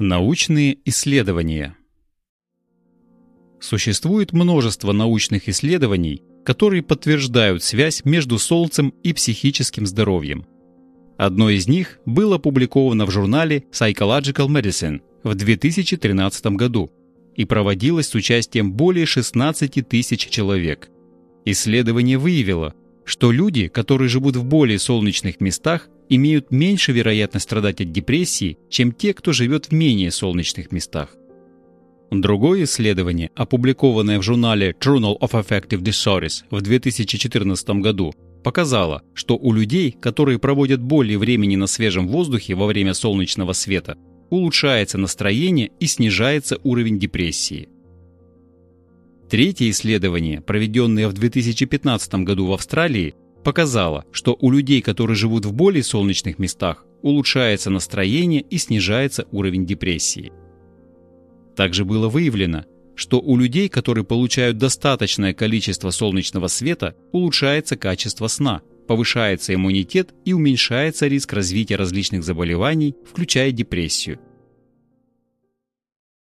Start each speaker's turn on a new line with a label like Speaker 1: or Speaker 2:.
Speaker 1: Научные исследования Существует множество научных исследований, которые подтверждают связь между Солнцем и психическим здоровьем. Одно из них было опубликовано в журнале Psychological Medicine в 2013 году и проводилось с участием более 16 тысяч человек. Исследование выявило, что люди, которые живут в более солнечных местах, имеют меньше вероятность страдать от депрессии, чем те, кто живет в менее солнечных местах. Другое исследование, опубликованное в журнале Journal of Affective Disorders в 2014 году, показало, что у людей, которые проводят более времени на свежем воздухе во время солнечного света, улучшается настроение и снижается уровень депрессии. Третье исследование, проведенное в 2015 году в Австралии, показало, что у людей, которые живут в более солнечных местах, улучшается настроение и снижается уровень депрессии. Также было выявлено, что у людей, которые получают достаточное количество солнечного света, улучшается качество сна, повышается иммунитет и уменьшается риск развития различных заболеваний, включая депрессию.